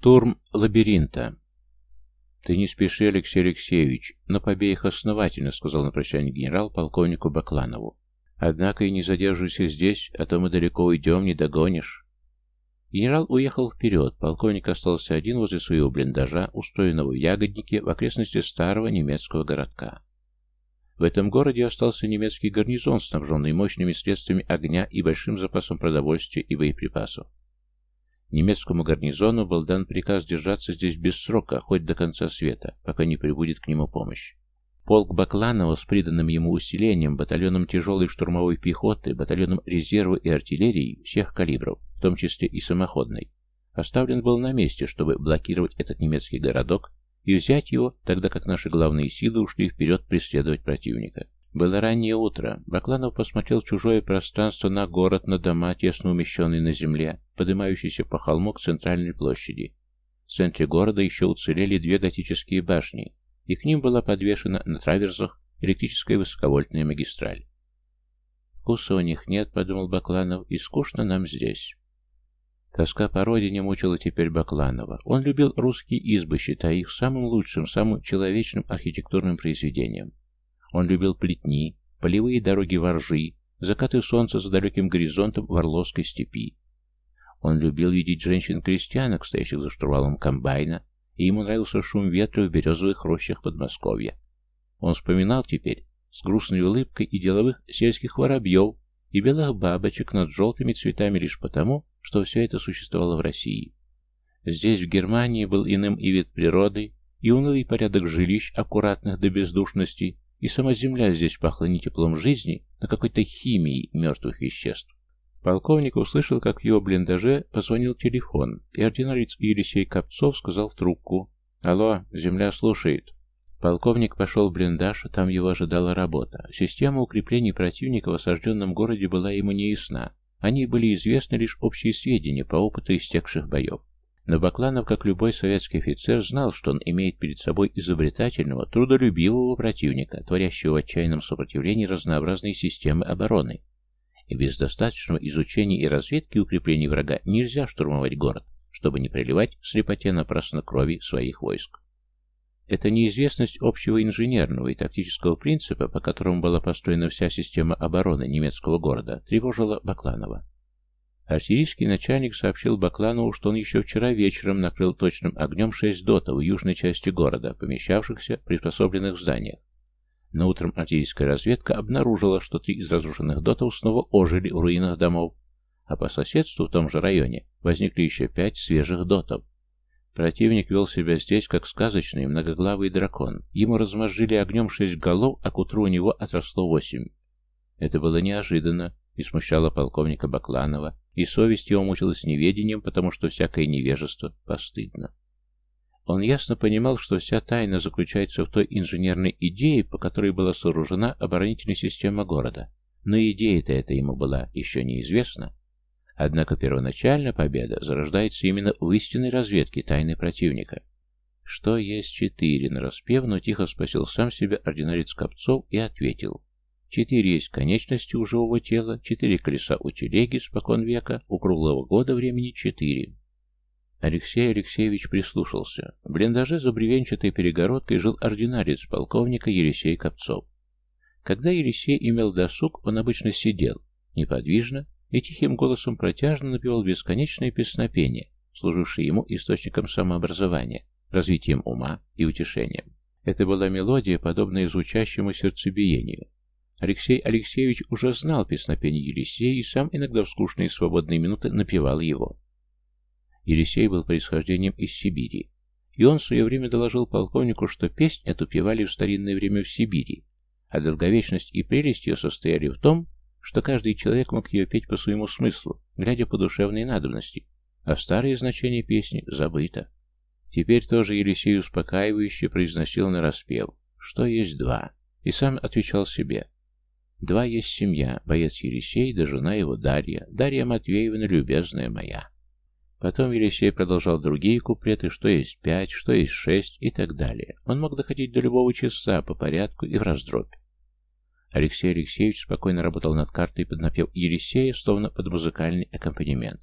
Штурм лабиринта. «Ты не спеши, Алексей Алексеевич, но побей их основательно», — сказал на прощание генерал полковнику Бакланову. «Однако и не задерживайся здесь, а то мы далеко уйдем, не догонишь». Генерал уехал вперед, полковник остался один возле своего блиндажа, устроенного в ягоднике в окрестности старого немецкого городка. В этом городе остался немецкий гарнизон, снабженный мощными средствами огня и большим запасом продовольствия и боеприпасов. Немецкому гарнизону был дан приказ держаться здесь без срока, хоть до конца света, пока не прибудет к нему помощь. Полк Бакланова с приданным ему усилением, батальоном тяжелой штурмовой пехоты, батальоном резерва и артиллерии всех калибров, в том числе и самоходной, оставлен был на месте, чтобы блокировать этот немецкий городок и взять его, тогда как наши главные силы ушли вперед преследовать противника. Было раннее утро. Бакланов посмотрел чужое пространство на город, на дома, тесно умещенные на земле, поднимающийся по холму к центральной площади. В центре города еще уцелели две готические башни, и к ним была подвешена на траверзах электрическая высоковольтная магистраль. «Вкуса у них нет», — подумал Бакланов, — «и скучно нам здесь». Тоска по родине мучила теперь Бакланова. Он любил русские избы, считая их самым лучшим, самым человечным архитектурным произведением. Он любил плетни, полевые дороги воржи, закаты солнца за далеким горизонтом в Орловской степи. Он любил видеть женщин-крестьянок, стоящих за штурвалом комбайна, и ему нравился шум ветра в березовых рощах Подмосковья. Он вспоминал теперь с грустной улыбкой и деловых сельских воробьев, и белых бабочек над желтыми цветами лишь потому, что все это существовало в России. Здесь, в Германии, был иным и вид природы, и унылый порядок жилищ, аккуратных до бездушности, и сама земля здесь пахла не теплом жизни, а какой-то химией мертвых веществ. Полковник услышал, как в его блиндаже позвонил телефон, и ординарец Елисей Копцов сказал в трубку «Алло, земля слушает». Полковник пошел в блиндаж, там его ожидала работа. Система укреплений противника в осажденном городе была ему неясна. О ней были известны лишь общие сведения по опыту истекших боев. Но Бакланов, как любой советский офицер, знал, что он имеет перед собой изобретательного, трудолюбивого противника, творящего в отчаянном сопротивлении разнообразные системы обороны, и без достаточного изучения и разведки укреплений врага нельзя штурмовать город, чтобы не приливать слепоте напрасно крови своих войск. Эта неизвестность общего инженерного и тактического принципа, по которому была построена вся система обороны немецкого города, тревожила Бакланова. Артиллерийский начальник сообщил Бакланову, что он еще вчера вечером накрыл точным огнем шесть дотов в южной части города, помещавшихся в приспособленных зданиях, но утром артиллерийская разведка обнаружила, что три из разрушенных дотов снова ожили в руинах домов, а по соседству в том же районе возникли еще пять свежих дотов. Противник вел себя здесь, как сказочный многоглавый дракон. Ему размозжили огнем шесть голов, а к утру у него отросло восемь. Это было неожиданно и смущало полковника Бакланова, и совесть его мучилась неведением, потому что всякое невежество постыдно. Он ясно понимал, что вся тайна заключается в той инженерной идее, по которой была сооружена оборонительная система города. Но идея-то эта ему была еще неизвестна. Однако первоначально победа зарождается именно в истинной разведке тайны противника. Что есть четыре, нараспев, но тихо спросил сам себя ординарец Копцов и ответил. Четыре есть конечности у живого тела, четыре колеса у телеги спокон века, у круглого года времени четыре. Алексей Алексеевич прислушался. В блиндаже за бревенчатой перегородкой жил ординарец полковника Елисей Копцов. Когда Елисей имел досуг, он обычно сидел, неподвижно, и тихим голосом протяжно напевал бесконечное песнопение, служившее ему источником самообразования, развитием ума и утешением. Это была мелодия, подобная звучащему сердцебиению. Алексей Алексеевич уже знал песнопение Елисея и сам иногда в скучные свободные минуты напевал его. Елисей был происхождением из Сибири, и он в свое время доложил полковнику, что песнь эту певали в старинное время в Сибири, а долговечность и прелесть ее состояли в том, что каждый человек мог ее петь по своему смыслу, глядя по душевной надобности, а старое значение песни забыто. Теперь тоже Елисей успокаивающе произносил на распев, что есть два, и сам отвечал себе. Два есть семья, боец Елисей да жена его Дарья, Дарья Матвеевна, любезная моя. Потом Елисей продолжал другие куплеты, что есть пять, что есть шесть и так далее. Он мог доходить до любого часа по порядку и в раздробь. Алексей Алексеевич спокойно работал над картой под напев Елисея, словно под музыкальный аккомпанемент.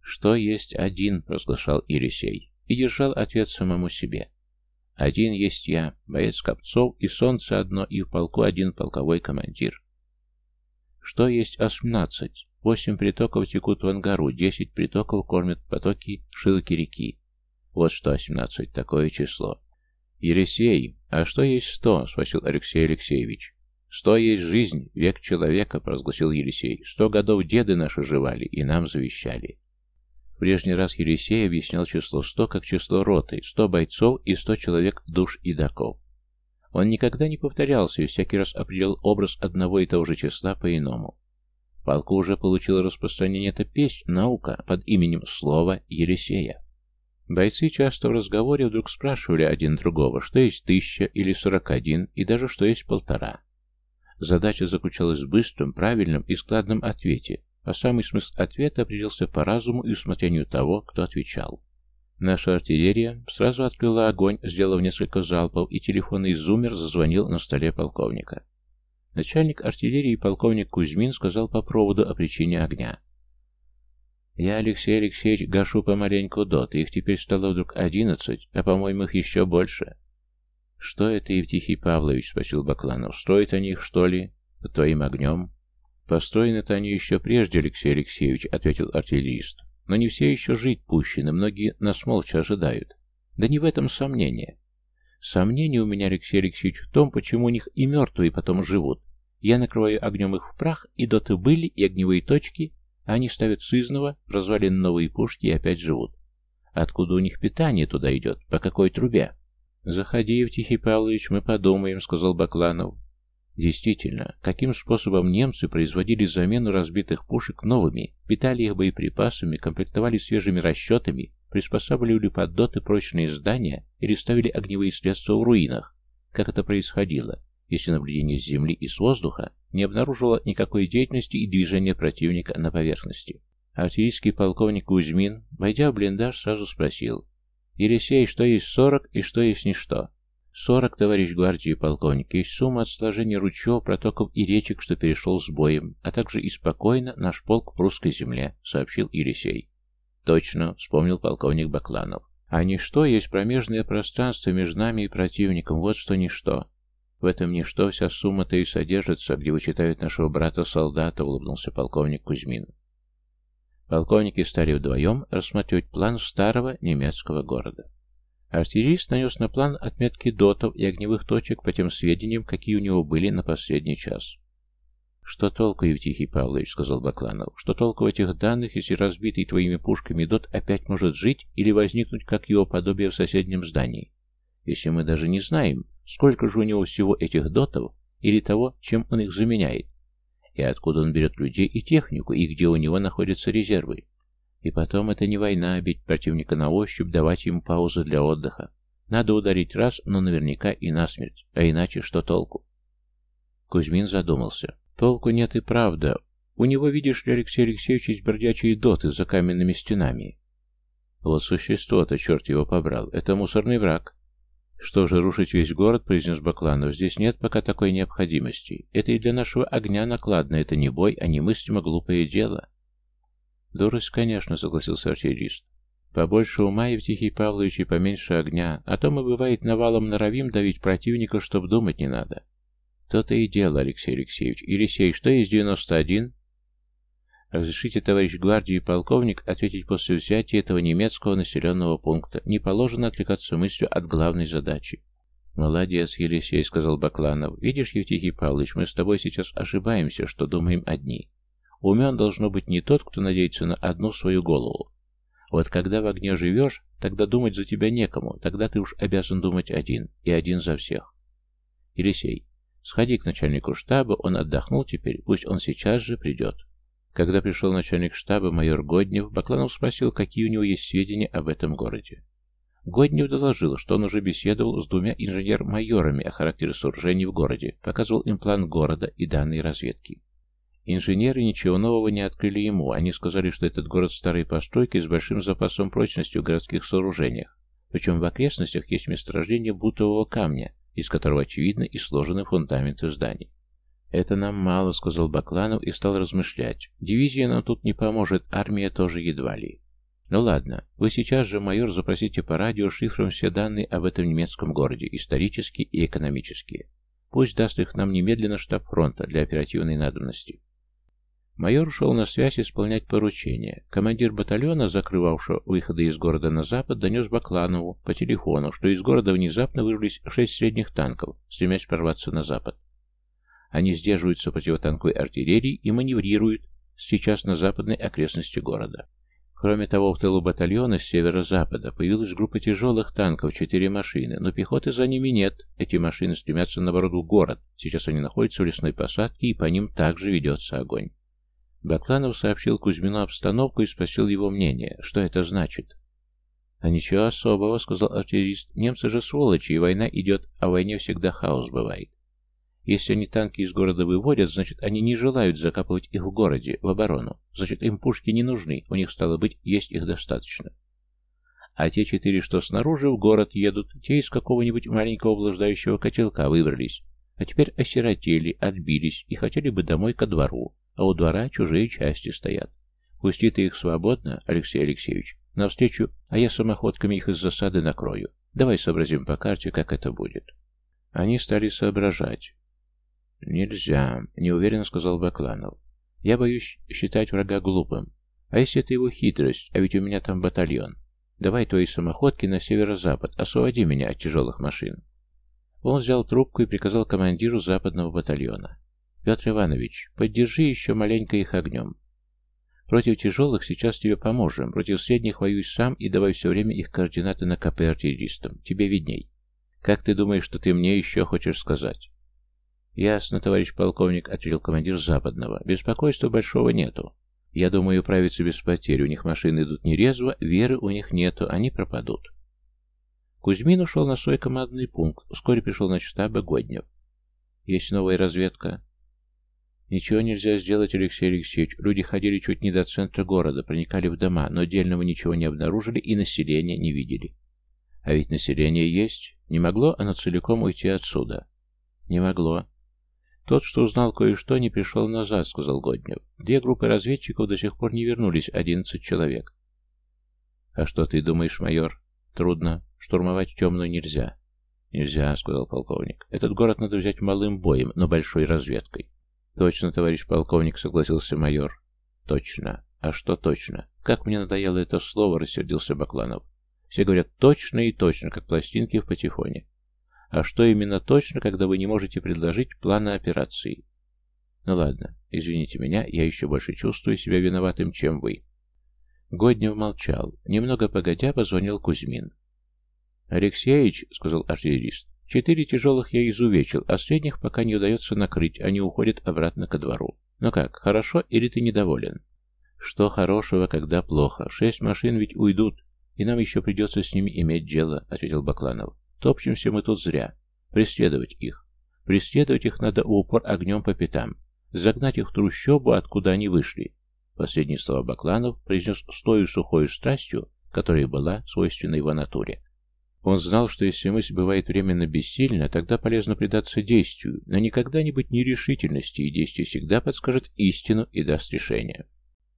«Что есть один?» — разглашал Елисей. и держал ответ самому себе. Один есть я, боец Копцов, и солнце одно, и в полку один полковой командир. Что есть А-17? Восемь притоков текут в Ангару, десять притоков кормят потоки шилки реки. Вот что А-17, такое число. «Ересей, а что есть сто?» — спросил Алексей Алексеевич. «Сто есть жизнь, век человека», — провозгласил Елисей. «Сто годов деды наши жевали и нам завещали». В прежний раз Елисей объяснял число сто как число роты, сто бойцов и сто человек душ и даков. Он никогда не повторялся и всякий раз определял образ одного и того же числа по-иному. В полку уже получила распространение эта песнь, наука, под именем слова Елисея. Бойцы часто в разговоре вдруг спрашивали один другого, что есть тысяча или сорок один, и даже что есть полтора. Задача заключалась в быстром, правильном и складном ответе, а самый смысл ответа определился по разуму и усмотрению того, кто отвечал. Наша артиллерия сразу открыла огонь, сделав несколько залпов, и телефонный зумер зазвонил на столе полковника. Начальник артиллерии полковник Кузьмин сказал по проводу о причине огня. «Я, Алексей Алексеевич, гашу помаленьку доты. Их теперь стало вдруг одиннадцать, а, по-моему, их еще больше». «Что это, Евтихий Павлович?» — спросил Бакланов. «Строят они их, что ли? Под твоим огнем?» «Построены-то они еще прежде, Алексей Алексеевич», — ответил артиллерист. «Но не все еще жить пущены, многие нас молча ожидают. Да не в этом сомнение. Сомнение у меня, Алексей Алексеевич, в том, почему у них и мертвые потом живут. Я накрываю огнем их в прах, и доты были, и огневые точки, а они ставят сызново, развалины новые пушки и опять живут. Откуда у них питание туда идет? По какой трубе? «Заходи, Евтихий Павлович, мы подумаем», — сказал Бакланов. Действительно, каким способом немцы производили замену разбитых пушек новыми, питали их боеприпасами, комплектовали свежими расчетами, приспосабливали под доты прочные здания или ставили огневые средства в руинах, как это происходило, если наблюдение с земли и с воздуха не обнаружило никакой деятельности и движения противника на поверхности. Артиллерийский полковник Кузьмин, войдя в блиндаж, сразу спросил, «Елисей, что есть сорок и что есть ничто?» «Сорок, товарищ гвардии полковник, есть сумма от сложения ручьев, протоков и речек, что перешел с боем, а также и спокойно наш полк в русской земле», — сообщил Елисей. «Точно», — вспомнил полковник Бакланов. «А ничто есть промежное пространство между нами и противником, вот что ничто. В этом ничто вся сумма-то и содержится, где вычитают нашего брата-солдата», — улыбнулся полковник Кузьмин. Полковники стали вдвоем рассматривать план старого немецкого города. Артиллерист нанес на план отметки дотов и огневых точек по тем сведениям, какие у него были на последний час. «Что толку, Евтихий Павлович?» — сказал Бакланов. «Что толку в этих данных, если разбитый твоими пушками дот опять может жить или возникнуть как его подобие в соседнем здании? Если мы даже не знаем, сколько же у него всего этих дотов или того, чем он их заменяет, и откуда он берет людей и технику, и где у него находятся резервы. И потом это не война, бить противника на ощупь, давать ему паузу для отдыха. Надо ударить раз, но наверняка и насмерть, а иначе что толку? Кузьмин задумался. Толку нет и правда. У него, видишь ли, Алексей Алексеевич, есть бродячие доты за каменными стенами. Вот существо-то, черт его побрал, это мусорный враг. «Что же, рушить весь город?» — произнес Бакланов. «Здесь нет пока такой необходимости. Это и для нашего огня накладно. Это не бой, а немыслимо глупое дело». «Дурость, конечно», — согласился артиллерист. «Побольше ума, Евтихий Павлович, и поменьше огня. А то мы, бывает, навалом норовим давить противника, чтоб думать не надо». «То-то и дело, Алексей Алексеевич. Елисей, что девяносто один?» Разрешите, товарищ гвардии полковник, ответить после взятия этого немецкого населенного пункта. Не положено отвлекаться мыслью от главной задачи. «Молодец, Елисей», — сказал Бакланов. «Видишь, Евтихий Павлович, мы с тобой сейчас ошибаемся, что думаем одни. Умен должно быть не тот, кто надеется на одну свою голову. Вот когда в огне живешь, тогда думать за тебя некому, тогда ты уж обязан думать один, и один за всех. Елисей, сходи к начальнику штаба, он отдохнул теперь, пусть он сейчас же придет». Когда пришел начальник штаба майор Годнев, Бакланов спросил, какие у него есть сведения об этом городе. Годнев доложил, что он уже беседовал с двумя инженер-майорами о характере сооружений в городе, показывал им план города и данные разведки. Инженеры ничего нового не открыли ему, они сказали, что этот город старой постройки с большим запасом прочности в городских сооружениях, причем в окрестностях есть месторождение бутового камня, из которого, очевидно, и сложены фундаменты зданий. «Это нам мало», — сказал Бакланов и стал размышлять. «Дивизия нам тут не поможет, армия тоже едва ли. Ну ладно, вы сейчас же, майор, запросите по радио шифром все данные об этом немецком городе, исторические и экономические. Пусть даст их нам немедленно штаб фронта для оперативной надобности. Майор ушел на связь исполнять поручение. Командир батальона, закрывавшего выходы из города на запад, донес Бакланову по телефону, что из города внезапно вырвались шесть средних танков, стремясь прорваться на запад. Они сдерживаются противотанковой артиллерии и маневрируют сейчас на западной окрестности города. Кроме того, в тылу батальона с северо-запада появилась группа тяжелых танков, четыре машины, но пехоты за ними нет. Эти машины стремятся наоборот в город. Сейчас они находятся в лесной посадке, и по ним также ведется огонь. Бакланов сообщил Кузьмину обстановку и спросил его мнение. Что это значит? «А ничего особого», — сказал артиллерист. «Немцы же сволочи, и война идет, а в войне всегда хаос бывает. Если они танки из города выводят, значит, они не желают закапывать их в городе, в оборону. Значит, им пушки не нужны, у них, стало быть, есть их достаточно. А те четыре, что снаружи, в город едут, те из какого-нибудь маленького блуждающего котелка выбрались, а теперь осиротели, отбились и хотели бы домой ко двору, а у двора чужие части стоят. Пусти ты их свободно, Алексей Алексеевич, навстречу, а я самоходками их из засады накрою. Давай сообразим по карте, как это будет. Они стали соображать. «Нельзя», — неуверенно сказал Бакланов. «Я боюсь считать врага глупым. А если это его хитрость, а ведь у меня там батальон? Давай твои самоходки на северо-запад, освободи меня от тяжелых машин». Он взял трубку и приказал командиру западного батальона. «Петр Иванович, поддержи еще маленько их огнем. Против тяжелых сейчас тебе поможем, против средних воюй сам и давай все время их координаты на КП артиллеристам. Тебе видней. Как ты думаешь, что ты мне еще хочешь сказать?» «Ясно, товарищ полковник», — ответил командир Западного. «Беспокойства большого нету. Я думаю управиться без потерь. У них машины идут нерезво, веры у них нету, они пропадут». Кузьмин ушел на свой командный пункт. Вскоре пришел на штаба Годнев. «Есть новая разведка?» «Ничего нельзя сделать, Алексей Алексеевич. Люди ходили чуть не до центра города, проникали в дома, но отдельного ничего не обнаружили и населения не видели. А ведь население есть. Не могло оно целиком уйти отсюда?» «Не могло. «Тот, что узнал кое-что, не пришел назад», — сказал Годнев. «Две группы разведчиков до сих пор не вернулись, одиннадцать человек». «А что ты думаешь, майор?» «Трудно. Штурмовать темную нельзя». «Нельзя», — сказал полковник. «Этот город надо взять малым боем, но большой разведкой». «Точно, товарищ полковник», — согласился майор. «Точно. А что точно? Как мне надоело это слово», — рассердился Бакланов. «Все говорят точно и точно, как пластинки в патефоне. А что именно точно, когда вы не можете предложить плана операции? Ну ладно, извините меня, я еще больше чувствую себя виноватым, чем вы. Годнев молчал. Немного погодя, позвонил Кузьмин. «Алексеевич», — сказал артиллерист, — «четыре тяжелых я изувечил, а средних пока не удается накрыть, они уходят обратно ко двору. Ну как, хорошо или ты недоволен?» «Что хорошего, когда плохо? Шесть машин ведь уйдут, и нам еще придется с ними иметь дело», — ответил Бакланов. Топчемся мы тут зря. Преследовать их. Преследовать их надо упор огнем по пятам. Загнать их в трущобу, откуда они вышли. Последние слова Бакланов произнес с той сухой страстью, которая была свойственна его натуре. Он знал, что если мысль бывает временно бессильна, тогда полезно предаться действию, но никогда не быть нерешительности, и действие всегда подскажет истину и даст решение.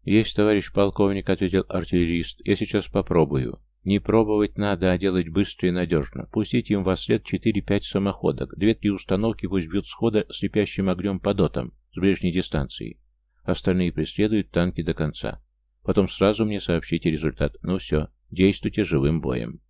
«Есть, товарищ полковник», — ответил артиллерист, — «я сейчас попробую». Не пробовать надо, а делать быстро и надежно. Пустить им во след 4-5 самоходок, две-три установки пусть бьют схода слепящим огнем по дотам с ближней дистанции. Остальные преследуют танки до конца. Потом сразу мне сообщите результат. Ну все, действуйте живым боем.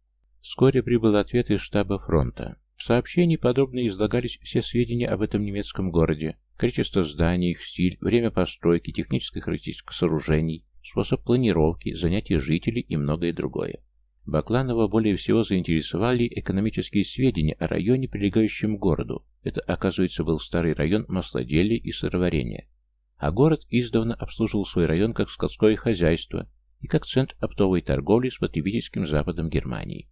Вскоре прибыл ответ из штаба фронта. В сообщении подробно излагались все сведения об этом немецком городе, количество зданий, их стиль, время постройки, техническая характеристика сооружений, способ планировки, занятия жителей и многое другое. Бакланова более всего заинтересовали экономические сведения о районе, прилегающем к городу. Это, оказывается, был старый район маслоделия и сыроварения. А город издавна обслуживал свой район как скотское хозяйство и как центр оптовой торговли с потребительским западом Германии.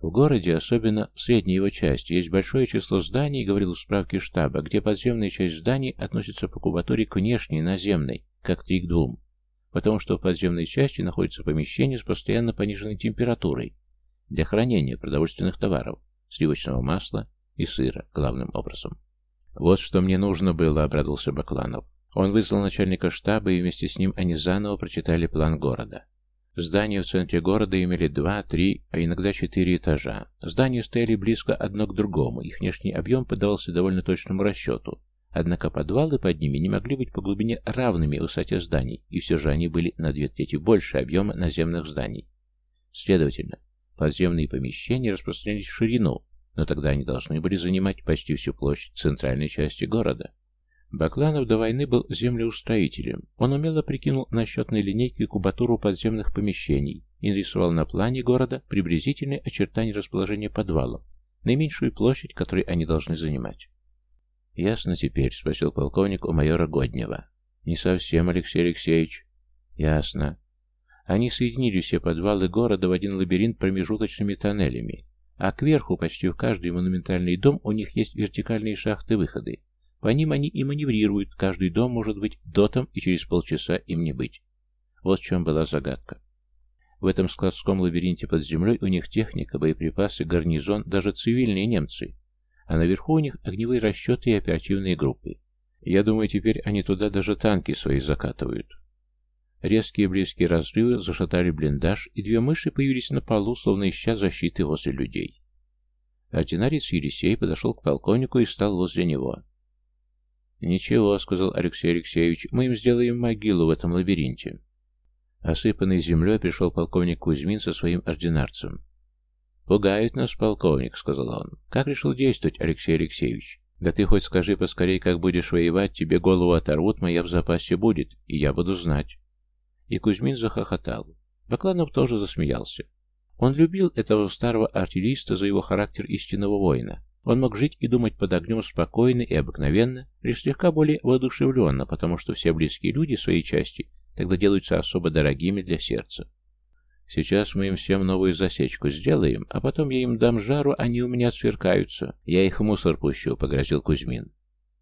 В городе, особенно в средней его части, есть большое число зданий, говорил в справке штаба, где подземная часть зданий относится по кубатуре к внешней, наземной, как 3 к 2 потому что в подземной части находится помещение с постоянно пониженной температурой для хранения продовольственных товаров, сливочного масла и сыра, главным образом. «Вот что мне нужно было», — обрадовался Бакланов. Он вызвал начальника штаба, и вместе с ним они заново прочитали план города. Здания в центре города имели два, три, а иногда четыре этажа. Здания стояли близко одно к другому, их внешний объем поддавался довольно точному расчету. Однако подвалы под ними не могли быть по глубине равными высоте зданий, и все же они были на две трети больше объема наземных зданий. Следовательно, подземные помещения распространялись в ширину, но тогда они должны были занимать почти всю площадь центральной части города. Бакланов до войны был землеустроителем. Он умело прикинул на счетной линейке кубатуру подземных помещений и нарисовал на плане города приблизительные очертания расположения подвалов, наименьшую площадь, которую они должны занимать. «Ясно теперь?» — спросил полковник у майора Годнева. «Не совсем, Алексей Алексеевич». «Ясно. Они соединили все подвалы города в один лабиринт промежуточными тоннелями, а кверху, почти в каждый монументальный дом, у них есть вертикальные шахты-выходы. По ним они и маневрируют, каждый дом может быть дотом, и через полчаса им не быть. Вот в чем была загадка. В этом складском лабиринте под землей у них техника, боеприпасы, гарнизон, даже цивильные немцы. А наверху у них огневые расчеты и оперативные группы. Я думаю, теперь они туда даже танки свои закатывают. Резкие близкие разрывы зашатали блиндаж, и две мыши появились на полу, словно ища защиты возле людей. Ординарец Елисей подошел к полковнику и стал возле него. «Ничего», — сказал Алексей Алексеевич, — «мы им сделаем могилу в этом лабиринте». Осыпанный землей пришел полковник Кузьмин со своим ординарцем. «Пугает нас полковник», — сказал он. «Как решил действовать, Алексей Алексеевич? Да ты хоть скажи поскорей, как будешь воевать, тебе голову оторвут, моя в запасе будет, и я буду знать». И Кузьмин захохотал. Бакланов тоже засмеялся. Он любил этого старого артиллериста за его характер истинного воина. Он мог жить и думать под огнем спокойно и обыкновенно, лишь слегка более воодушевленно, потому что все близкие люди своей части тогда делаются особо дорогими для сердца. Сейчас мы им всем новую засечку сделаем, а потом я им дам жару, они у меня сверкаются. Я их в мусор пущу, — погрозил Кузьмин.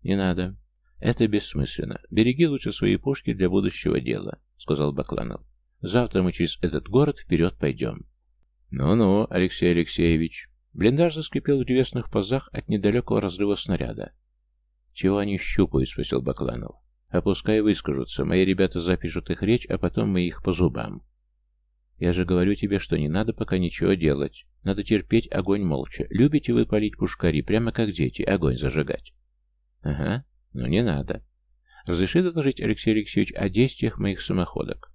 Не надо. Это бессмысленно. Береги лучше свои пушки для будущего дела. — сказал Бакланов. «Завтра мы через этот город вперед пойдем». «Ну-ну, Алексей Алексеевич». Блиндаж заскрипел в древесных пазах от недалекого разрыва снаряда. «Чего они щупают?» — спросил Бакланов. «А пускай выскажутся. Мои ребята запишут их речь, а потом мы их по зубам». «Я же говорю тебе, что не надо пока ничего делать. Надо терпеть огонь молча. Любите вы палить пушкари, прямо как дети, огонь зажигать?» «Ага, но не надо. Разреши доложить, Алексей Алексеевич, о действиях моих самоходок.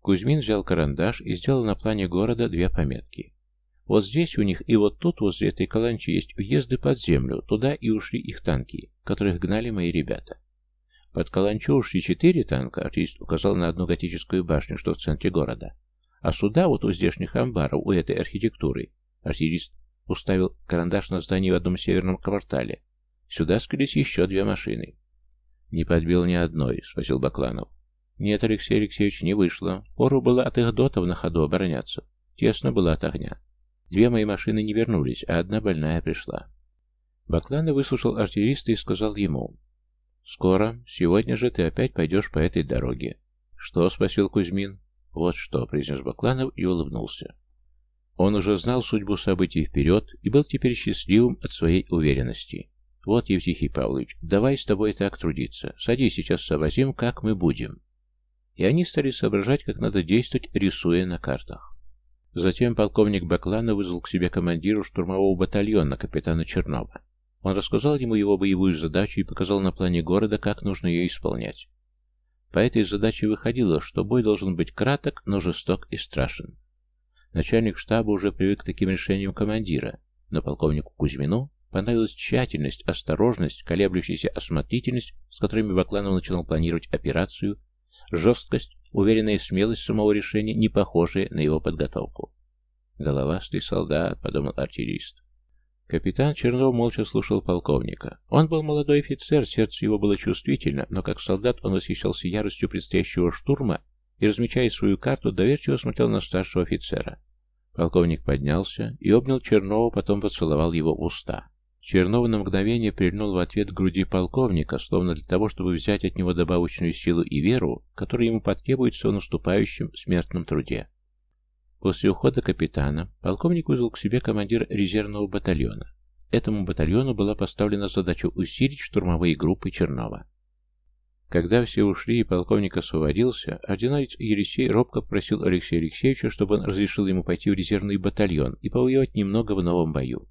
Кузьмин взял карандаш и сделал на плане города две пометки. Вот здесь у них и вот тут, возле этой каланчи, есть въезды под землю, туда и ушли их танки, которых гнали мои ребята. Под каланчу ушли четыре танка, артист указал на одну готическую башню, что в центре города. А сюда, вот у здешних амбаров, у этой архитектуры, артиллерист уставил карандаш на здании в одном северном квартале. Сюда скрылись еще две машины. «Не подбил ни одной», — спросил Бакланов. «Нет, Алексей Алексеевич, не вышло. Пору было от их дотов на ходу обороняться. Тесно было от огня. Две мои машины не вернулись, а одна больная пришла». Бакланов выслушал артиллериста и сказал ему, «Скоро, сегодня же ты опять пойдешь по этой дороге». «Что?» — спросил Кузьмин. «Вот что», — произнес Бакланов и улыбнулся. Он уже знал судьбу событий вперед и был теперь счастливым от своей уверенности. «Вот, Евтихий Павлович, давай с тобой так трудиться. Садись, сейчас сообразим, как мы будем». И они стали соображать, как надо действовать, рисуя на картах. Затем полковник Баклана вызвал к себе командиру штурмового батальона, капитана Чернова. Он рассказал ему его боевую задачу и показал на плане города, как нужно ее исполнять. По этой задаче выходило, что бой должен быть краток, но жесток и страшен. Начальник штаба уже привык к таким решениям командира, но полковнику Кузьмину Понравилась тщательность, осторожность, колеблющаяся осмотрительность, с которыми Бакланов начинал планировать операцию, жесткость, уверенная смелость самого решения, не похожая на его подготовку. «Головастый солдат», — подумал артиллерист. Капитан Чернов молча слушал полковника. Он был молодой офицер, сердце его было чувствительно, но как солдат он восхищался яростью предстоящего штурма и, размечая свою карту, доверчиво смотрел на старшего офицера. Полковник поднялся и обнял Чернова, потом поцеловал его в уста. Чернов на мгновение прильнул в ответ к груди полковника, словно для того, чтобы взять от него добавочную силу и веру, которая ему потребуется в наступающем смертном труде. После ухода капитана полковник вызвал к себе командира резервного батальона. Этому батальону была поставлена задача усилить штурмовые группы Чернова. Когда все ушли и полковник освободился, ординарец Елисей робко просил Алексея Алексеевича, чтобы он разрешил ему пойти в резервный батальон и повоевать немного в новом бою.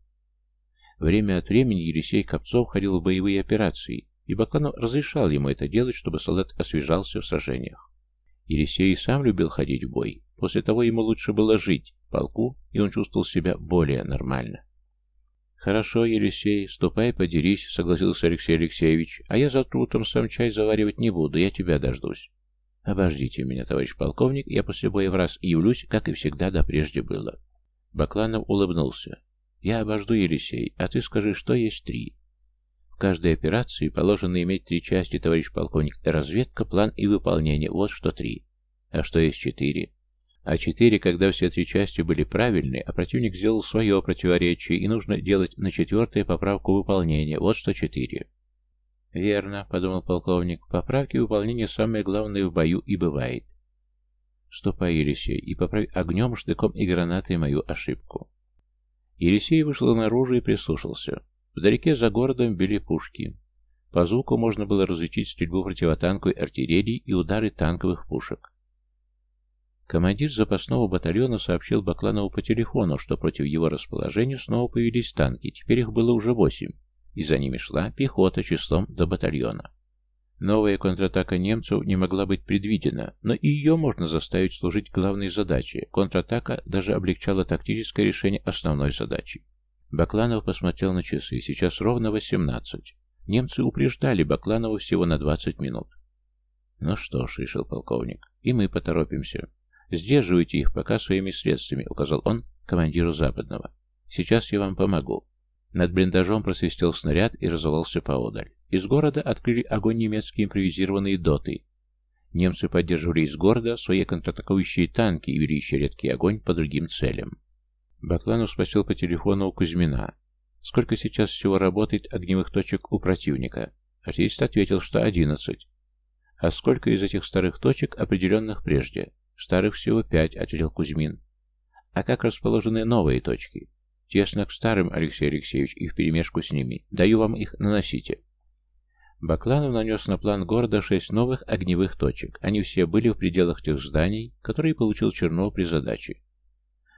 Время от времени Елисей Копцов ходил в боевые операции, и Бакланов разрешал ему это делать, чтобы солдат освежался в сражениях. Елисей и сам любил ходить в бой. После того ему лучше было жить в полку, и он чувствовал себя более нормально. «Хорошо, Елисей, ступай, подерись», — согласился Алексей Алексеевич. «А я завтра утром сам чай заваривать не буду, я тебя дождусь». «Обождите меня, товарищ полковник, я после боя в раз явлюсь, как и всегда да прежде было». Бакланов улыбнулся. «Я обожду, Елисей, а ты скажи, что есть три». В каждой операции положено иметь три части, товарищ полковник. Разведка, план и выполнение. Вот что три. А что есть четыре? А четыре, когда все три части были правильны, а противник сделал свое противоречие, и нужно делать на четвертое поправку выполнения. Вот что четыре. «Верно», — подумал полковник, — «поправки выполнения самое главное в бою и бывает». «Ступай, Елисей, и поправь огнем, штыком и гранатой мою ошибку». Елисей вышел наружу и прислушался. Вдалеке за городом били пушки. По звуку можно было различить стрельбу противотанковой артиллерии и удары танковых пушек. Командир запасного батальона сообщил Бакланову по телефону, что против его расположения снова появились танки, теперь их было уже восемь, и за ними шла пехота числом до батальона. Новая контратака немцев не могла быть предвидена, но и ее можно заставить служить главной задачей. Контратака даже облегчала тактическое решение основной задачи. Бакланов посмотрел на часы. Сейчас ровно восемнадцать. Немцы упреждали Бакланова всего на двадцать минут. «Ну что ж», — решил полковник, — «и мы поторопимся. Сдерживайте их пока своими средствами», — указал он командиру Западного. «Сейчас я вам помогу». Над блиндажом просвистел снаряд и разорвался поодаль. Из города открыли огонь немецкие импровизированные доты. Немцы поддерживали из города свои контратакующие танки и вели еще редкий огонь по другим целям. Бакланов спросил по телефону у Кузьмина, сколько сейчас всего работает огневых точек у противника. Артиллерист ответил, что одиннадцать. А сколько из этих старых точек, определенных прежде? Старых всего пять, ответил Кузьмин. А как расположены новые точки? Тесно к старым, Алексей Алексеевич, и вперемешку с ними. Даю вам их, наносите. Бакланов нанес на план города шесть новых огневых точек. Они все были в пределах тех зданий, которые получил Чернов при задаче.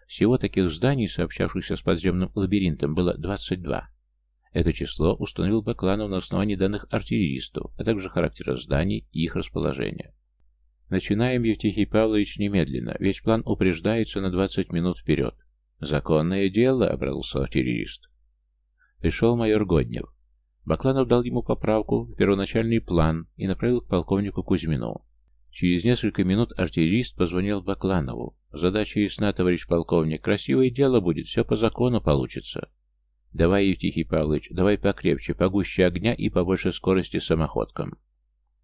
Всего таких зданий, сообщавшихся с подземным лабиринтом, было 22. Это число установил Бакланов на основании данных артиллеристов, а также характера зданий и их расположения. Начинаем, Евтихий Павлович, немедленно. Весь план упреждается на 20 минут вперед. Законное дело, обрадовался артиллерист. Пришел майор Годнев. Бакланов дал ему поправку в первоначальный план и направил к полковнику Кузьмину. Через несколько минут артиллерист позвонил Бакланову. «Задача ясна, товарищ полковник. Красивое дело будет, все по закону получится». «Давай, Евтихий Павлович, давай покрепче, погуще огня и побольше скорости самоходком».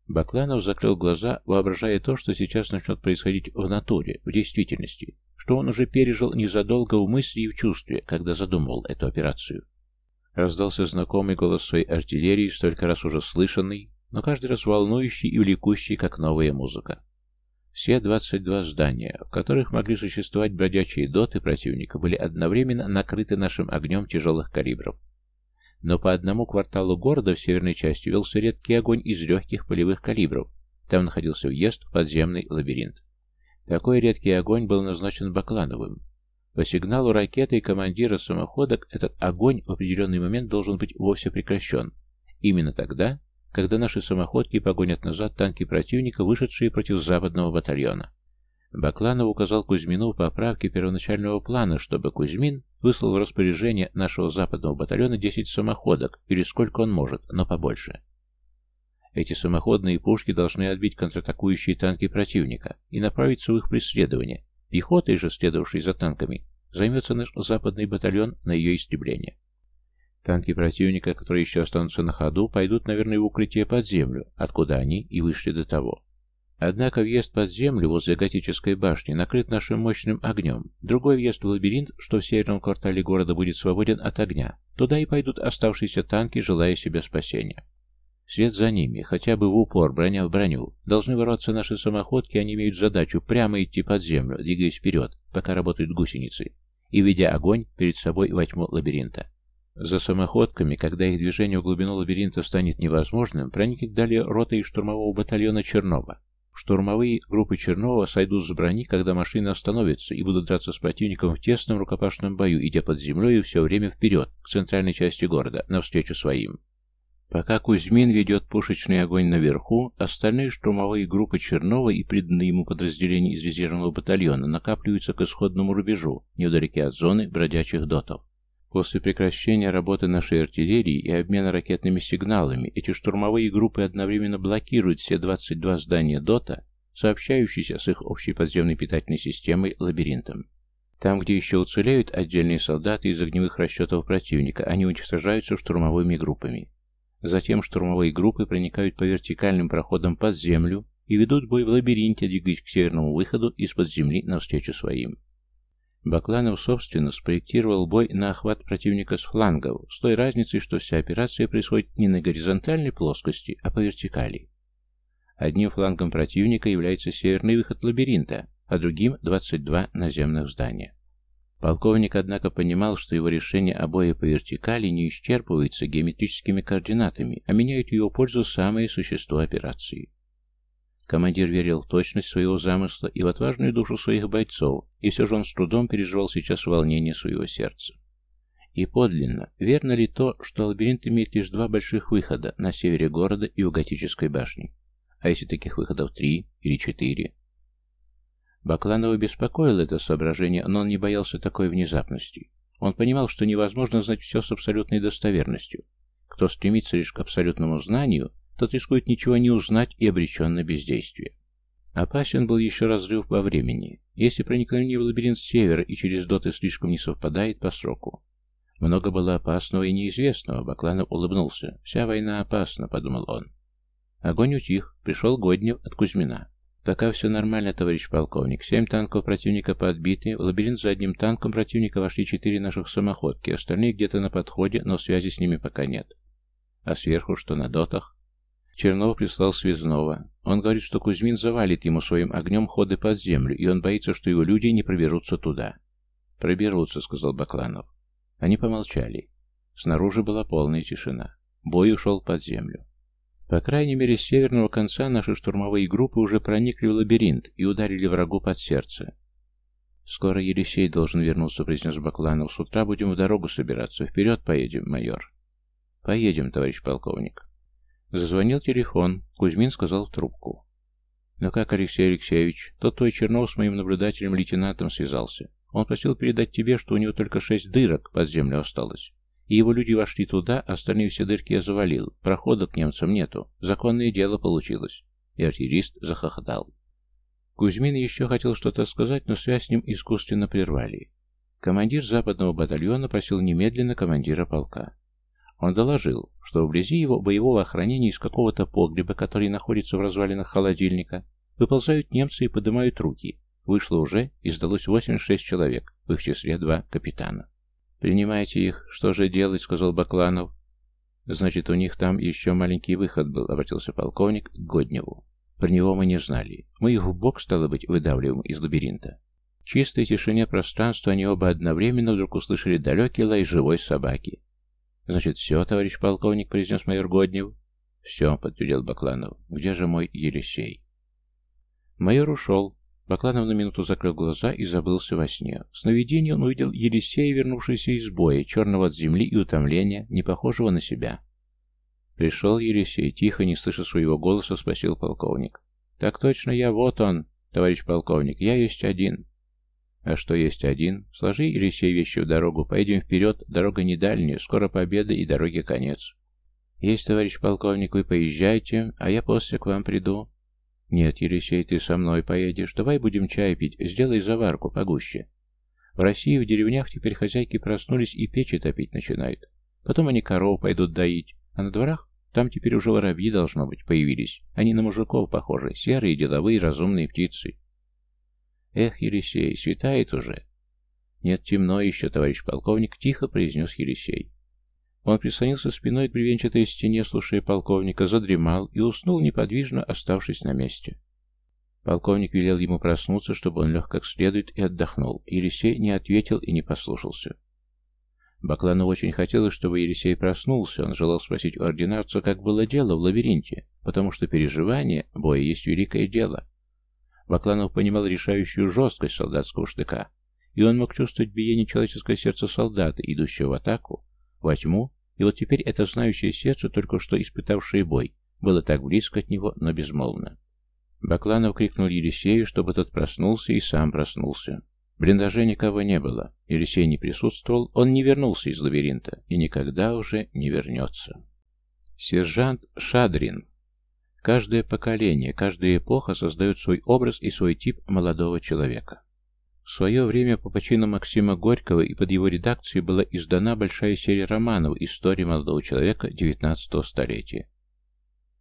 Бакланов закрыл глаза, воображая то, что сейчас начнет происходить в натуре, в действительности, что он уже пережил незадолго в мысли и в чувстве, когда задумывал эту операцию. Раздался знакомый голос своей артиллерии, столько раз уже слышанный, но каждый раз волнующий и влекущий, как новая музыка. Все 22 здания, в которых могли существовать бродячие доты противника, были одновременно накрыты нашим огнем тяжелых калибров. Но по одному кварталу города в северной части велся редкий огонь из легких полевых калибров. Там находился въезд в подземный лабиринт. Такой редкий огонь был назначен Баклановым. По сигналу ракеты и командира самоходок этот огонь в определенный момент должен быть вовсе прекращен. Именно тогда, когда наши самоходки погонят назад танки противника, вышедшие против западного батальона. Бакланов указал Кузьмину в поправке первоначального плана, чтобы Кузьмин выслал в распоряжение нашего западного батальона 10 самоходок, или сколько он может, но побольше. Эти самоходные пушки должны отбить контратакующие танки противника и направиться в их преследование. Пехотой же, следовавшей за танками, займется наш западный батальон на ее истребление. Танки противника, которые еще останутся на ходу, пойдут, наверное, в укрытие под землю, откуда они и вышли до того. Однако въезд под землю возле готической башни накрыт нашим мощным огнем. Другой въезд в лабиринт, что в северном квартале города будет свободен от огня. Туда и пойдут оставшиеся танки, желая себе спасения. Вслед за ними, хотя бы в упор, броня в броню, должны ворваться наши самоходки, они имеют задачу прямо идти под землю, двигаясь вперед, пока работают гусеницы, и ведя огонь перед собой во тьму лабиринта. За самоходками, когда их движение в глубину лабиринта станет невозможным, проникнет далее рота из штурмового батальона Чернова. Штурмовые группы Чернова сойдут с брони, когда машины остановятся и будут драться с противником в тесном рукопашном бою, идя под землей и все время вперед, к центральной части города, навстречу своим. Пока Кузьмин ведет пушечный огонь наверху, остальные штурмовые группы Чернова и приданные ему подразделения из резервного батальона накапливаются к исходному рубежу, невдалеке от зоны бродячих дотов. После прекращения работы нашей артиллерии и обмена ракетными сигналами эти штурмовые группы одновременно блокируют все 22 здания ДОТа, сообщающиеся с их общей подземной питательной системой лабиринтом. Там, где еще уцелеют отдельные солдаты из огневых расчетов противника, они уничтожаются штурмовыми группами. Затем штурмовые группы проникают по вертикальным проходам под землю и ведут бой в лабиринте, двигаясь к северному выходу из-под земли навстречу своим. Бакланов, собственно, спроектировал бой на охват противника с флангов, с той разницей, что вся операция происходит не на горизонтальной плоскости, а по вертикали. Одним флангом противника является северный выход лабиринта, а другим – 22 наземных здания. Полковник, однако, понимал, что его решение о бое по вертикали не исчерпывается геометрическими координатами, а меняет его пользу самое существо операции. Командир верил в точность своего замысла и в отважную душу своих бойцов, и все же он с трудом переживал сейчас волнение своего сердца. И подлинно, верно ли то, что лабиринт имеет лишь два больших выхода на севере города и у готической башни? А если таких выходов три или четыре? Бакланова беспокоило это соображение, но он не боялся такой внезапности. Он понимал, что невозможно знать все с абсолютной достоверностью. Кто стремится лишь к абсолютному знанию, тот рискует ничего не узнать и обречен на бездействие. Опасен был еще разрыв во времени. Если проникновение в лабиринт с севера и через доты слишком не совпадает по сроку. Много было опасного и неизвестного, Бакланов улыбнулся. «Вся война опасна», — подумал он. Огонь утих, пришел Годнев от Кузьмина. «Пока все нормально, товарищ полковник. Семь танков противника подбиты, в лабиринт за одним танком противника вошли четыре наших самоходки, остальные где-то на подходе, но связи с ними пока нет. А сверху что на дотах?» Чернов прислал связного. Он говорит, что Кузьмин завалит ему своим огнем ходы под землю, и он боится, что его люди не проберутся туда. «Проберутся», — сказал Бакланов. Они помолчали. Снаружи была полная тишина. Бой ушел под землю. По крайней мере, с северного конца наши штурмовые группы уже проникли в лабиринт и ударили врагу под сердце. «Скоро Елисей должен вернуться», — произнес Бакланов. «С утра будем в дорогу собираться. Вперед поедем, майор». «Поедем, товарищ полковник». Зазвонил телефон. Кузьмин сказал в трубку. «Ну как, Алексей Алексеевич, тот твой Чернов с моим наблюдателем-лейтенантом связался. Он просил передать тебе, что у него только шесть дырок под землю осталось. И его люди вошли туда, остальные все дырки я завалил. Прохода к немцам нету. Законное дело получилось». И артиллерист захохотал. Кузьмин еще хотел что-то сказать, но связь с ним искусственно прервали. Командир западного батальона просил немедленно командира полка. Он доложил, что вблизи его боевого охранения из какого-то погреба, который находится в развалинах холодильника, выползают немцы и поднимают руки. Вышло уже и сдалось 86 человек, в их числе два капитана. «Принимайте их. Что же делать?» — сказал Бакланов. «Значит, у них там еще маленький выход был», — обратился полковник к Годневу. «Про него мы не знали. Мы их в бок, стало быть, выдавливаем из лабиринта». В чистой тишине пространства они оба одновременно вдруг услышали далекий лай живой собаки. «Значит, все, товарищ полковник», — произнес майор Годнев. «Все», — подтвердил Бакланов. «Где же мой Елисей?» Майор ушел. Бакланов на минуту закрыл глаза и забылся во сне. В сновидении он увидел Елисея, вернувшегося из боя, черного от земли и утомления, не похожего на себя. Пришел Елисей, тихо, не слыша своего голоса, спросил полковник. «Так точно я, вот он, товарищ полковник, я есть один». А что есть один? Сложи, Елисей, вещи в дорогу, поедем вперед, дорога не дальняя, скоро победа и дороге конец. Есть, товарищ полковник, вы поезжайте, а я после к вам приду. Нет, Елисей, ты со мной поедешь, давай будем чай пить, сделай заварку погуще. В России в деревнях теперь хозяйки проснулись и печи топить начинают. Потом они коров пойдут доить, а на дворах там теперь уже воробьи, должно быть, появились. Они на мужиков похожи, серые, деловые, разумные птицы. Эх, Елисей, светает уже. Нет, темно еще, товарищ полковник, тихо произнес Елисей. Он прислонился спиной к бревенчатой стене, слушая полковника, задремал и уснул неподвижно, оставшись на месте. Полковник велел ему проснуться, чтобы он лег как следует и отдохнул. Елисей не ответил и не послушался. Баклану очень хотелось, чтобы Елисей проснулся. Он желал спросить у ординарца, как было дело в лабиринте, потому что переживание боя есть великое дело. Бакланов понимал решающую жесткость солдатского штыка, и он мог чувствовать биение человеческого сердца солдата, идущего в атаку, во тьму, и вот теперь это знающее сердце, только что испытавшее бой, было так близко от него, но безмолвно. Бакланов крикнул Елисею, чтобы тот проснулся, и сам проснулся. В никого не было. Елисей не присутствовал, он не вернулся из лабиринта и никогда уже не вернется. Сержант Шадрин. Каждое поколение, каждая эпоха создает свой образ и свой тип молодого человека. В свое время по почину Максима Горького и под его редакцией была издана большая серия романов «История молодого человека XIX столетия».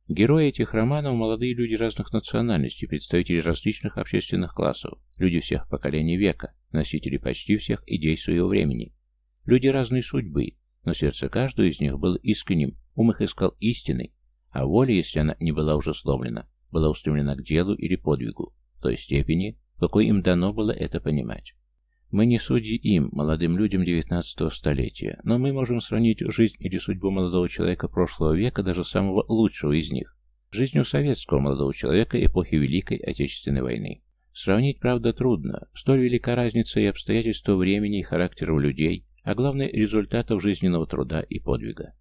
Герои этих романов – молодые люди разных национальностей, представители различных общественных классов, люди всех поколений века, носители почти всех идей своего времени, люди разной судьбы, но сердце каждого из них было искренним, ум их искал истины, а воля, если она не была уже сломлена, была устремлена к делу или подвигу, в той степени, какой им дано было это понимать. Мы не судьи им, молодым людям XIX столетия, но мы можем сравнить жизнь или судьбу молодого человека прошлого века, даже самого лучшего из них, жизнью советского молодого человека эпохи Великой Отечественной войны. Сравнить, правда, трудно. Столь велика разница и обстоятельства времени и характеров людей, а главное, результатов жизненного труда и подвига.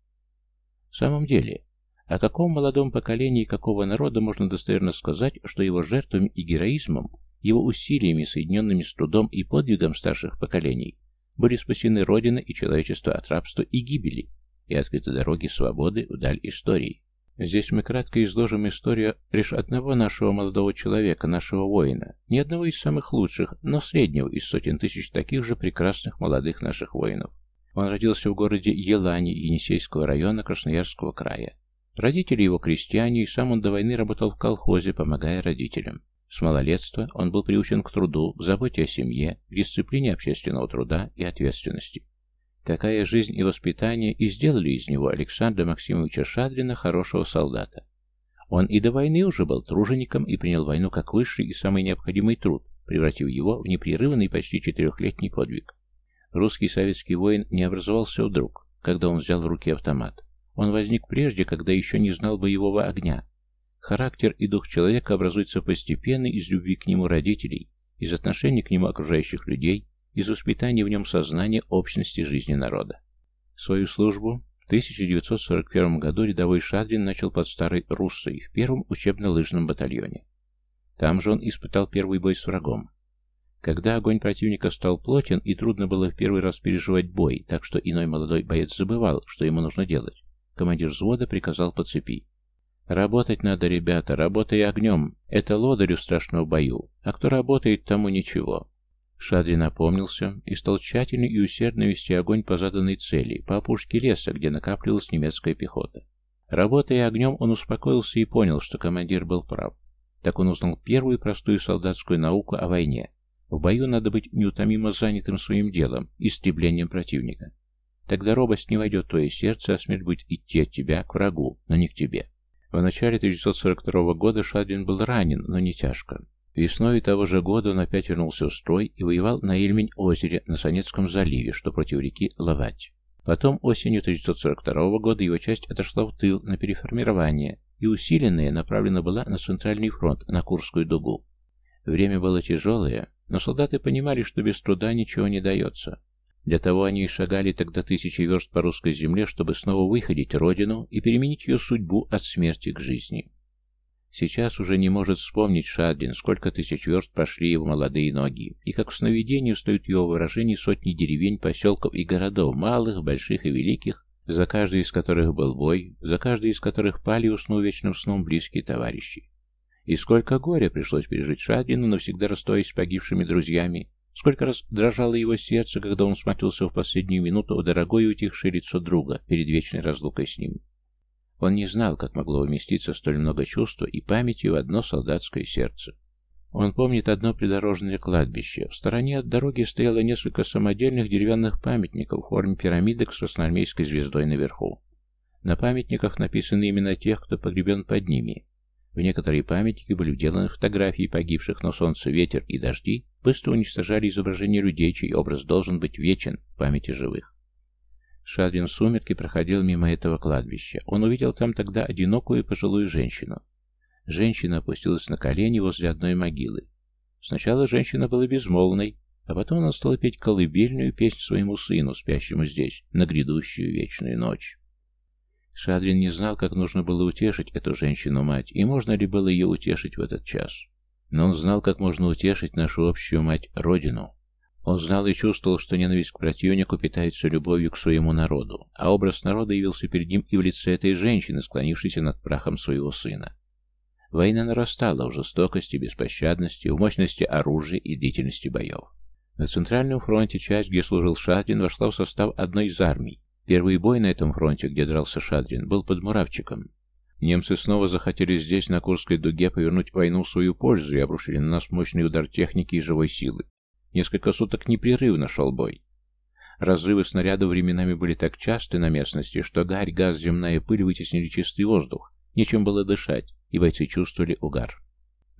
В самом деле, о каком молодом поколении какого народа можно достоверно сказать, что его жертвами и героизмом его усилиями, соединенными с трудом и подвигом старших поколений, были спасены Родина и человечество от рабства и гибели, и открыты дороги свободы вдаль истории. Здесь мы кратко изложим историю лишь одного нашего молодого человека, нашего воина, не одного из самых лучших, но среднего из сотен тысяч таких же прекрасных молодых наших воинов. Он родился в городе Елани Енисейского района Красноярского края. Родители его крестьяне, и сам он до войны работал в колхозе, помогая родителям. С малолетства он был приучен к труду, к заботе о семье, к дисциплине общественного труда и ответственности. Такая жизнь и воспитание и сделали из него Александра Максимовича Шадрина хорошего солдата. Он и до войны уже был тружеником и принял войну как высший и самый необходимый труд, превратив его в непрерывный почти четырехлетний подвиг. Русский советский воин не образовался вдруг, когда он взял в руки автомат. Он возник прежде, когда еще не знал боевого огня, Характер и дух человека образуются постепенно из любви к нему родителей, из отношений к нему окружающих людей, из воспитания в нем сознания общности жизни народа. Свою службу в 1941 году рядовой Шадрин начал под Старой Руссой в первом учебно-лыжном батальоне. Там же он испытал первый бой с врагом. Когда огонь противника стал плотен и трудно было в первый раз переживать бой, так что иной молодой боец забывал, что ему нужно делать, командир взвода приказал по цепи. Работать надо, ребята, работай огнем. Это лодырю страшно в бою, а кто работает, тому ничего. Шадри напомнился и стал тщательно и усердно вести огонь по заданной цели, по опушке леса, где накапливалась немецкая пехота. Работая огнем, он успокоился и понял, что командир был прав. Так он узнал первую простую солдатскую науку о войне. В бою надо быть неутомимо занятым своим делом, истреблением противника. Тогда робость не войдет в твое сердце, а смерть будет идти от тебя к врагу, но не к тебе. В начале 1942 года Шадрин был ранен, но не тяжко. Весной того же года он опять вернулся в строй и воевал на Ильмень-озере на Санецком заливе, что против реки Лавать. Потом осенью 1942 года его часть отошла в тыл на переформирование и усиленная направлена была на Центральный фронт, на Курскую дугу. Время было тяжелое, но солдаты понимали, что без труда ничего не дается. Для того они и шагали тогда тысячи верст по русской земле, чтобы снова выходить родину и переменить ее судьбу от смерти к жизни. Сейчас уже не может вспомнить Шадрин, сколько тысяч верст прошли его молодые ноги, и как в сновидении стоят его выражений сотни деревень, поселков и городов, малых, больших и великих, за каждый из которых был бой, за каждый из которых пали уснул вечным сном близкие товарищи. И сколько горя пришлось пережить Шадрину, навсегда расстаясь с погибшими друзьями, Сколько раз дрожало его сердце, когда он смотрелся в последнюю минуту в дорогое утихшее лицо друга перед вечной разлукой с ним. Он не знал, как могло уместиться столь много чувства и памяти в одно солдатское сердце. Он помнит одно придорожное кладбище. В стороне от дороги стояло несколько самодельных деревянных памятников в форме пирамидок с красноармейской звездой наверху. На памятниках написаны имена тех, кто погребен под ними. В некоторые памятники были вделаны фотографии погибших, но солнце, ветер и дожди быстро уничтожали изображения людей, чей образ должен быть вечен в памяти живых. Шадрин в сумерки проходил мимо этого кладбища. Он увидел там тогда одинокую пожилую женщину. Женщина опустилась на колени возле одной могилы. Сначала женщина была безмолвной, а потом она стала петь колыбельную песнь своему сыну, спящему здесь, на грядущую вечную ночь. Шадрин не знал, как нужно было утешить эту женщину-мать, и можно ли было ее утешить в этот час. Но он знал, как можно утешить нашу общую мать, Родину. Он знал и чувствовал, что ненависть к противнику питается любовью к своему народу, а образ народа явился перед ним и в лице этой женщины, склонившейся над прахом своего сына. Война нарастала в жестокости, беспощадности, в мощности оружия и длительности боев. На Центральном фронте часть, где служил Шадрин, вошла в состав одной из армий. Первый бой на этом фронте, где дрался Шадрин, был под Муравчиком. Немцы снова захотели здесь, на Курской дуге, повернуть войну в свою пользу и обрушили на нас мощный удар техники и живой силы. Несколько суток непрерывно шел бой. Разрывы снарядов временами были так часты на местности, что гарь, газ, земная пыль вытеснили чистый воздух. Нечем было дышать, и бойцы чувствовали угар.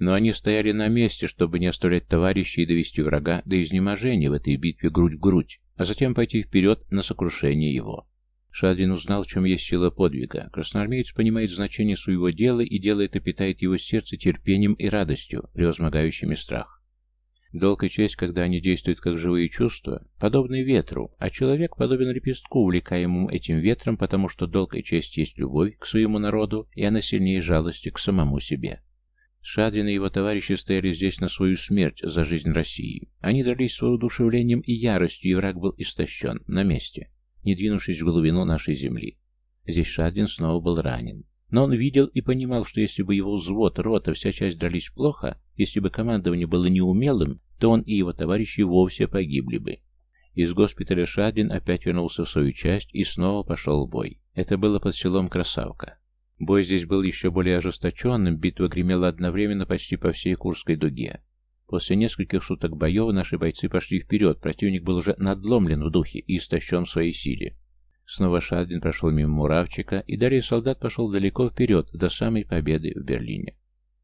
Но они стояли на месте, чтобы не оставлять товарищей и довести врага до изнеможения в этой битве грудь в грудь, а затем пойти вперед на сокрушение его. Шадрин узнал, в чем есть сила подвига. Красноармеец понимает значение своего дела, и дело это питает его сердце терпением и радостью, превозмогающими страх. Долг и честь, когда они действуют как живые чувства, подобны ветру, а человек подобен лепестку, увлекаемому этим ветром, потому что долг и честь есть любовь к своему народу, и она сильнее жалости к самому себе. Шадрин и его товарищи стояли здесь на свою смерть за жизнь России. Они дрались с воодушевлением и яростью, и враг был истощен, на месте, не двинувшись в глубину нашей земли. Здесь Шадрин снова был ранен. Но он видел и понимал, что если бы его взвод, рота, вся часть дрались плохо, если бы командование было неумелым, то он и его товарищи вовсе погибли бы. Из госпиталя Шадин опять вернулся в свою часть и снова пошел в бой. Это было под селом Красавка. Бой здесь был еще более ожесточенным, битва гремела одновременно почти по всей Курской дуге. После нескольких суток боев наши бойцы пошли вперед, противник был уже надломлен в духе и истощен в своей силе. Снова Шадин прошел мимо Муравчика, и далее солдат пошел далеко вперед, до самой победы в Берлине.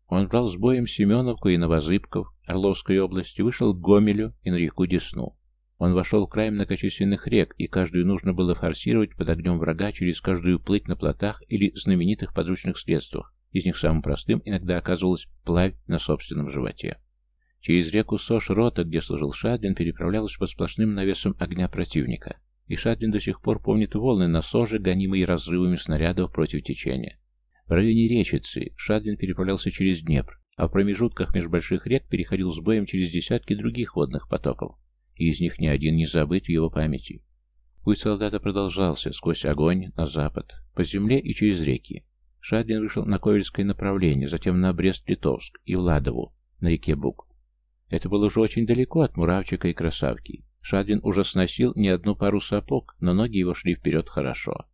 Он брал с боем Семеновку и Новозыбков Орловской области, вышел к Гомелю и на реку Десну. Он вошел в край многочисленных рек, и каждую нужно было форсировать под огнем врага, через каждую плыть на плотах или знаменитых подручных средствах. Из них самым простым иногда оказывалась плавь на собственном животе. Через реку Сош рота, где служил Шадрин, переправлялась под сплошным навесом огня противника и Шатлин до сих пор помнит волны на соже, гонимые разрывами снарядов против течения. В районе речицы Шадлин переправлялся через Днепр, а в промежутках между больших рек переходил с боем через десятки других водных потоков, и из них ни один не забыт в его памяти. Путь солдата продолжался сквозь огонь на запад, по земле и через реки. Шадлин вышел на Ковельское направление, затем на Брест-Литовск и Владову, на реке Буг. Это было уже очень далеко от Муравчика и Красавки, Шадрин уже сносил не одну пару сапог, но ноги его шли вперед хорошо.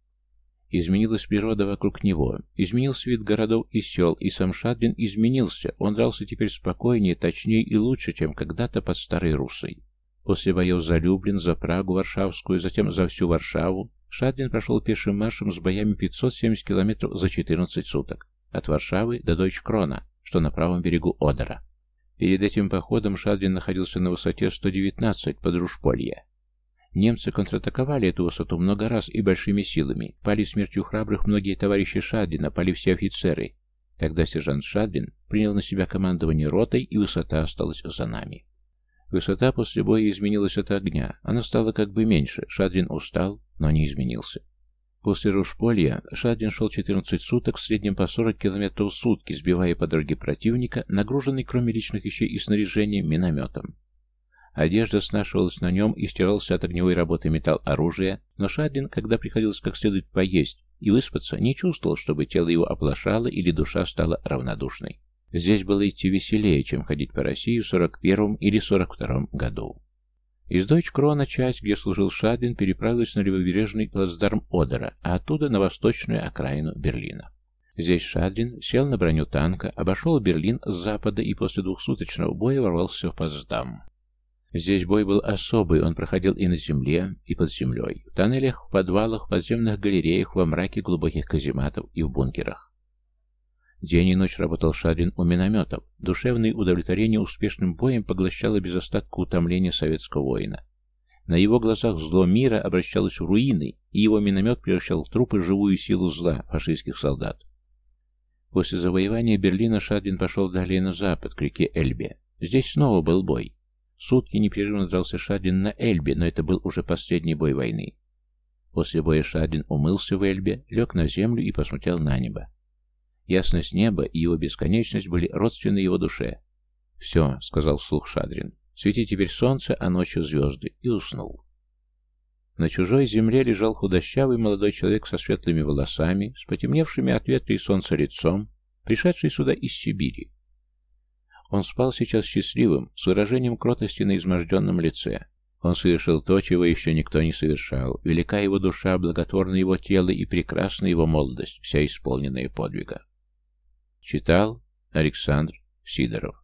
Изменилась природа вокруг него, изменился вид городов и сел, и сам Шадрин изменился, он дрался теперь спокойнее, точнее и лучше, чем когда-то под Старой Русой. После боев за Люблин, за Прагу Варшавскую, затем за всю Варшаву, Шадрин прошел пешим маршем с боями 570 километров за 14 суток, от Варшавы до Дойч-Крона, что на правом берегу Одера. Перед этим походом Шадрин находился на высоте 119 под Рушполье. Немцы контратаковали эту высоту много раз и большими силами. Пали смертью храбрых многие товарищи Шадрина, пали все офицеры. Тогда сержант Шадрин принял на себя командование ротой, и высота осталась за нами. Высота после боя изменилась от огня. Она стала как бы меньше. Шадрин устал, но не изменился. После Рушполья Шадрин шел 14 суток, в среднем по 40 км в сутки, сбивая по дороге противника, нагруженный, кроме личных вещей и снаряжения, минометом. Одежда снашивалась на нем и стирался от огневой работы металл оружия, но Шадрин, когда приходилось как следует поесть и выспаться, не чувствовал, чтобы тело его оплошало или душа стала равнодушной. Здесь было идти веселее, чем ходить по России в 41 или 42 году. Из Дойч-Крона часть, где служил Шадрин, переправилась на левобережный плацдарм Одера, а оттуда на восточную окраину Берлина. Здесь Шадрин сел на броню танка, обошел Берлин с запада и после двухсуточного боя ворвался в Потсдам. Здесь бой был особый, он проходил и на земле, и под землей, в тоннелях, в подвалах, в подземных галереях, во мраке глубоких казематов и в бункерах. День и ночь работал Шадрин у минометов. Душевное удовлетворение успешным боем поглощало без остатка утомления советского воина. На его глазах зло мира обращалось в руины, и его миномет превращал в трупы живую силу зла фашистских солдат. После завоевания Берлина Шадрин пошел далее на запад, к реке Эльбе. Здесь снова был бой. Сутки непрерывно дрался Шадрин на Эльбе, но это был уже последний бой войны. После боя Шадрин умылся в Эльбе, лег на землю и посмотрел на небо. Ясность неба и его бесконечность были родственны его душе. «Все», — сказал вслух Шадрин, — «свети теперь солнце, а ночью звезды», и уснул. На чужой земле лежал худощавый молодой человек со светлыми волосами, с потемневшими от ветра и солнца лицом, пришедший сюда из Сибири. Он спал сейчас счастливым, с выражением кротости на изможденном лице. Он совершил то, чего еще никто не совершал. Велика его душа, благотворно его тело и прекрасна его молодость, вся исполненная подвига. Читал Александр Сидоров